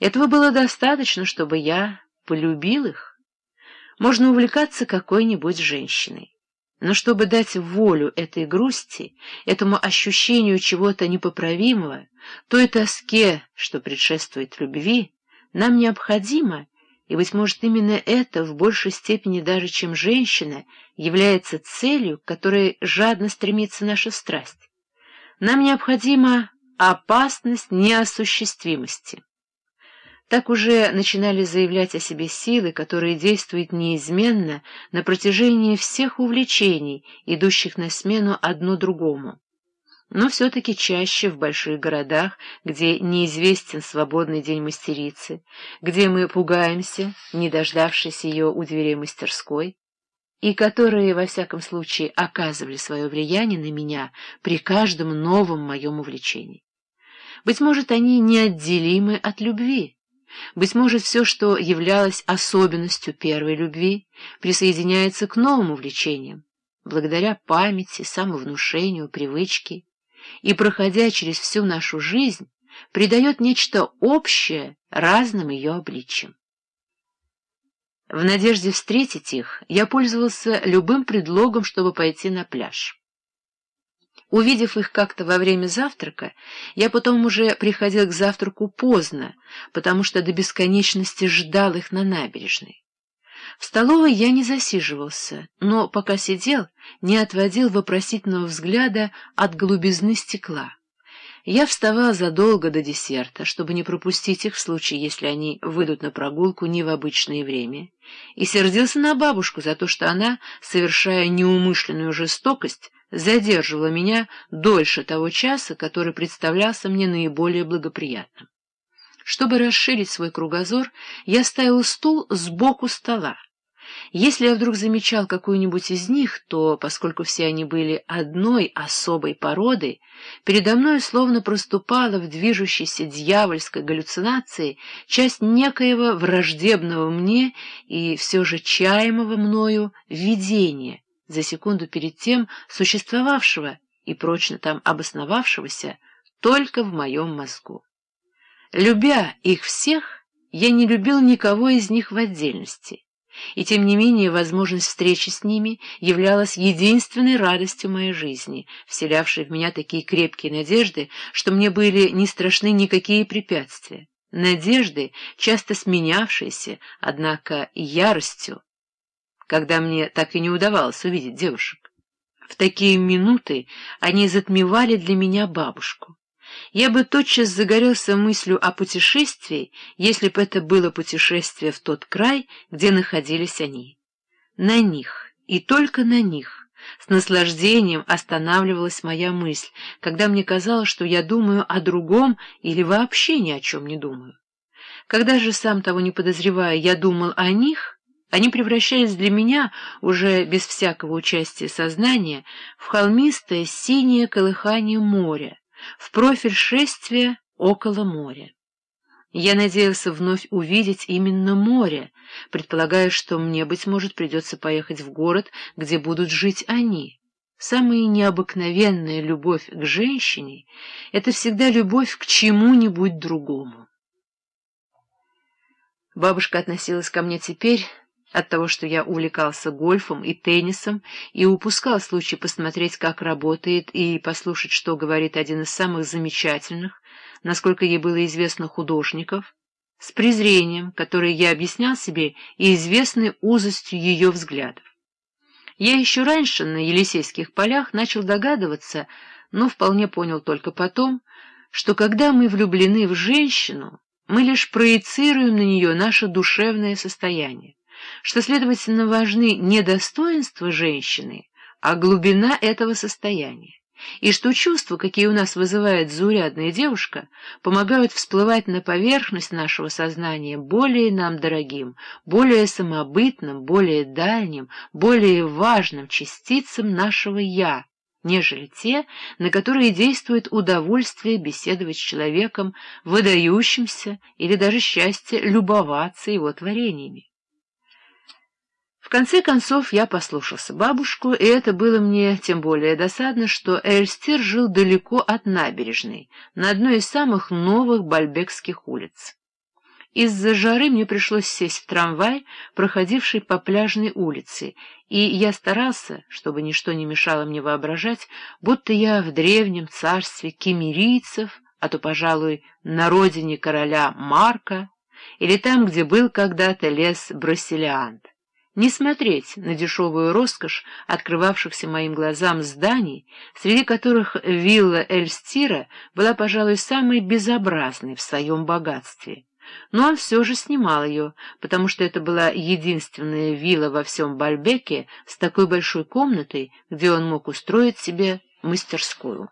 Этого было достаточно, чтобы я полюбил их. Можно увлекаться какой-нибудь женщиной. Но чтобы дать волю этой грусти, этому ощущению чего-то непоправимого, той тоске, что предшествует любви, нам необходимо, и, быть может, именно это в большей степени даже, чем женщина, является целью, к которой жадно стремится наша страсть. Нам необходима опасность неосуществимости. Так уже начинали заявлять о себе силы, которые действуют неизменно на протяжении всех увлечений, идущих на смену одно другому. Но все-таки чаще в больших городах, где неизвестен свободный день мастерицы, где мы пугаемся, не дождавшись ее у дверей мастерской, и которые, во всяком случае, оказывали свое влияние на меня при каждом новом моем увлечении. Быть может, они неотделимы от любви, быть может, все, что являлось особенностью первой любви, присоединяется к новым увлечениям, благодаря памяти, самовнушению, привычке, и, проходя через всю нашу жизнь, придает нечто общее разным ее обличиям. В надежде встретить их, я пользовался любым предлогом, чтобы пойти на пляж. Увидев их как-то во время завтрака, я потом уже приходил к завтраку поздно, потому что до бесконечности ждал их на набережной. В столовой я не засиживался, но, пока сидел, не отводил вопросительного взгляда от голубизны стекла. Я вставал задолго до десерта, чтобы не пропустить их в случае, если они выйдут на прогулку не в обычное время, и сердился на бабушку за то, что она, совершая неумышленную жестокость, задерживала меня дольше того часа, который представлялся мне наиболее благоприятным. Чтобы расширить свой кругозор, я ставил стул сбоку стола. Если я вдруг замечал какую-нибудь из них, то, поскольку все они были одной особой породы, передо мной словно проступала в движущейся дьявольской галлюцинации часть некоего враждебного мне и все же чаемого мною видения, за секунду перед тем существовавшего и прочно там обосновавшегося только в моем мозгу. Любя их всех, я не любил никого из них в отдельности, и тем не менее возможность встречи с ними являлась единственной радостью моей жизни, вселявшей в меня такие крепкие надежды, что мне были не страшны никакие препятствия. Надежды, часто сменявшиеся, однако, яростью, когда мне так и не удавалось увидеть девушек. В такие минуты они затмевали для меня бабушку. Я бы тотчас загорелся мыслью о путешествии, если бы это было путешествие в тот край, где находились они. На них, и только на них, с наслаждением останавливалась моя мысль, когда мне казалось, что я думаю о другом или вообще ни о чем не думаю. Когда же, сам того не подозревая, я думал о них — они превращались для меня, уже без всякого участия сознания, в холмистое синее колыхание моря, в профиль шествия около моря. Я надеялся вновь увидеть именно море, предполагая, что мне, быть может, придется поехать в город, где будут жить они. Самая необыкновенная любовь к женщине — это всегда любовь к чему-нибудь другому. Бабушка относилась ко мне теперь от того, что я увлекался гольфом и теннисом и упускал случай посмотреть, как работает, и послушать, что говорит один из самых замечательных, насколько ей было известно, художников, с презрением, которое я объяснял себе и известной узостью ее взглядов. Я еще раньше на Елисейских полях начал догадываться, но вполне понял только потом, что когда мы влюблены в женщину, мы лишь проецируем на нее наше душевное состояние что, следовательно, важны не достоинства женщины, а глубина этого состояния, и что чувства, какие у нас вызывает заурядная девушка, помогают всплывать на поверхность нашего сознания более нам дорогим, более самобытным, более дальним, более важным частицам нашего «я», нежели те, на которые действует удовольствие беседовать с человеком, выдающимся или даже счастье любоваться его творениями. В конце концов я послушался бабушку, и это было мне тем более досадно, что Эльстир жил далеко от набережной, на одной из самых новых бальбекских улиц. Из-за жары мне пришлось сесть в трамвай, проходивший по пляжной улице, и я старался, чтобы ничто не мешало мне воображать, будто я в древнем царстве кемерийцев, а то, пожалуй, на родине короля Марка, или там, где был когда-то лес Брасилиант. Не смотреть на дешевую роскошь открывавшихся моим глазам зданий, среди которых вилла Эльстира была, пожалуй, самой безобразной в своем богатстве но он все же снимал ее, потому что это была единственная вилла во всем Бальбеке с такой большой комнатой, где он мог устроить себе мастерскую.